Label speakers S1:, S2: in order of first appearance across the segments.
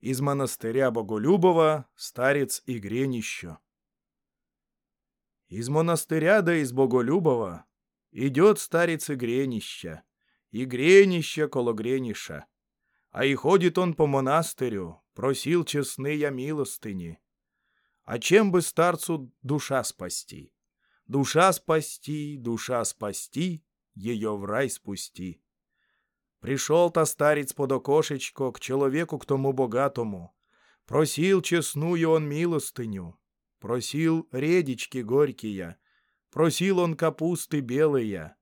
S1: Из монастыря Боголюбова старец Игренище. Из монастыря да из Боголюбова идет старец Игренища, Игренище коло Грениша. А и ходит он по монастырю, просил честные милостыни. А чем бы старцу душа спасти? Душа спасти, душа спасти, ее в рай спусти. Пришел-то старец под окошечко к человеку к тому богатому. Просил честную он милостыню, просил редички горькие, просил он капусты белые,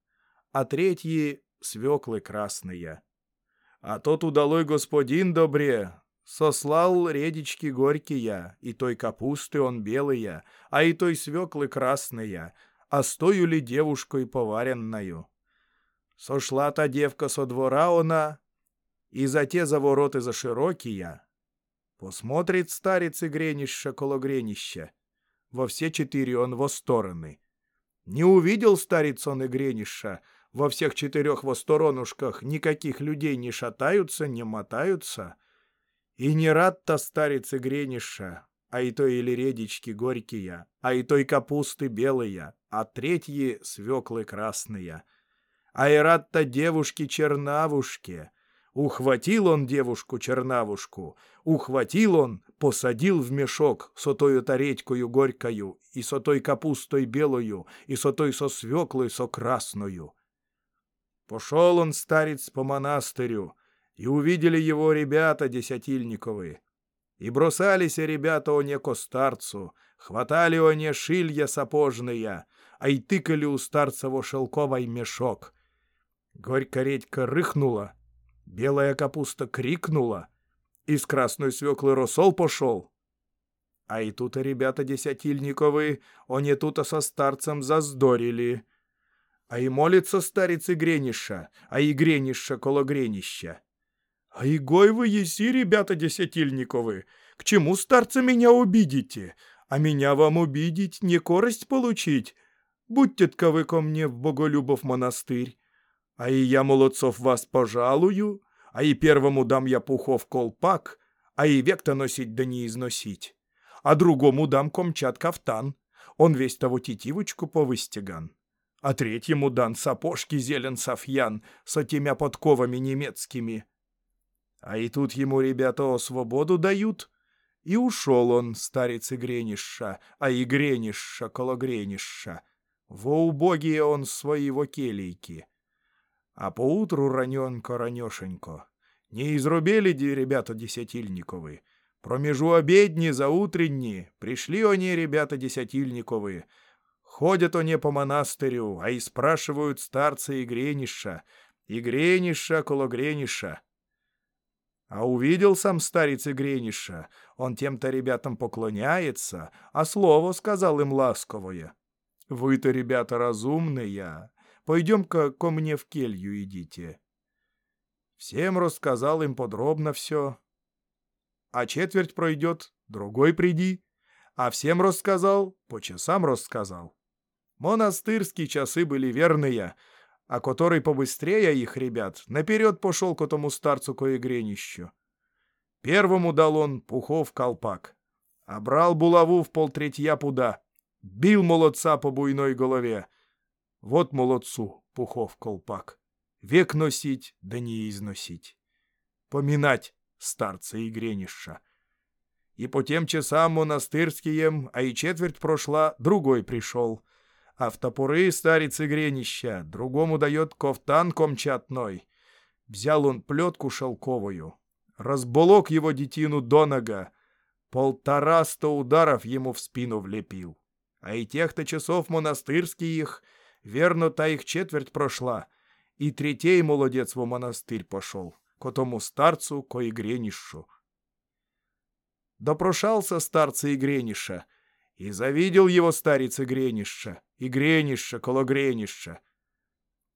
S1: а третьи — свеклы красные. А тот удалой господин добре сослал редички горькие, и той капусты он белые, а и той свеклы красные, а стою ли девушкой поваренною. Сошла та девка со двора она, и за те завороты за широкие. Посмотрит старец и гренище коло гренища. Во все четыре он во стороны. Не увидел старец он и грениша, во всех четырех во сторонушках никаких людей не шатаются, не мотаются. И не рад-то старец и грениша, а и той или редички горькие, а и той капусты белые, а третьи свеклы красные — Айрат-то девушки-чернавушке. Ухватил он девушку-чернавушку, ухватил он, посадил в мешок со тою таредькою горькою, и со той капустой белою, и со той со свеклой со красною. Пошел он, старец, по монастырю, и увидели его ребята десятильниковые. И бросались ребята о неко старцу, хватали они шилья сапожные, а и тыкали у старца во шелковой мешок — Горько редька рыхнула, белая капуста крикнула, из красной свеклы росол пошел. А и тут ребята десятильниковые, они тут со старцем заздорили. А и молится старец Игрениша, а и Грениша коло Гренища. А и гой вы еси, ребята десятильниковы, к чему старца меня обидите? А меня вам обидеть, не корость получить? Будьте-тка вы ко мне в Боголюбов монастырь. А и я, молодцов, вас пожалую, а и первому дам я пухов колпак, а и век-то носить да не износить. А другому дам комчат кафтан, он весь того тетивочку повыстеган. А третьему дан сапожки зелен софьян с тремя подковами немецкими. А и тут ему ребята о свободу дают, и ушел он, старец Игрениша, а и Грениша коло Грениша. Во убогие он своего келейки а поутру раненько-ранешенько. Не изрубели ди ребята десятильниковы. Промежу обедни за утренни пришли они, ребята десятильниковы. Ходят они по монастырю, а и спрашивают старца и Грениша, и Грениша коло Грениша. А увидел сам старец и Грениша, он тем-то ребятам поклоняется, а слово сказал им ласковое. «Вы-то, ребята, разумные, Пойдем-ка ко мне в келью идите. Всем рассказал им подробно все. А четверть пройдет, другой приди. А всем рассказал, по часам рассказал. Монастырские часы были верные, а который побыстрее их, ребят, наперед пошел к этому старцу коегренищу. Первому дал он пухов колпак, а брал булаву в полтретья пуда, бил молодца по буйной голове, вот молодцу, пухов колпак. Век носить, да не износить. Поминать старца и грениша. И по тем часам монастырским, а и четверть прошла, другой пришел. А в топоры старец и гренища другому дает кофтан комчатной. Взял он плетку шелковую, разболок его детину до нога, полтораста ударов ему в спину влепил. А и тех-то часов монастырских — Верно, та их четверть прошла, и третей молодец в монастырь пошел, к тому старцу, ко Игренишу. Допрошался старца Игрениша, и завидел его старец Игрениша, Игрениша, коло Грениша.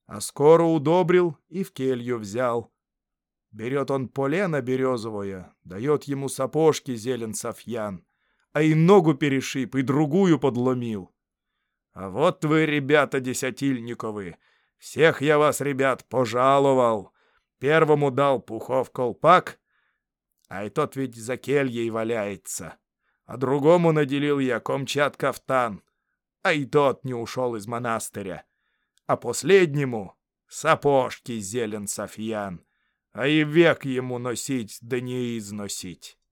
S1: А скоро удобрил и в келью взял. Берет он полено березовое, дает ему сапожки зелен софьян, а и ногу перешиб, и другую подломил. А вот вы, ребята десятильниковы. Всех я вас, ребят, пожаловал. Первому дал пухов колпак, А и тот ведь за кельей валяется. А другому наделил я комчат кафтан, а и тот не ушел из монастыря. А последнему — сапожки зелен Софьян, а и век ему носить да не износить.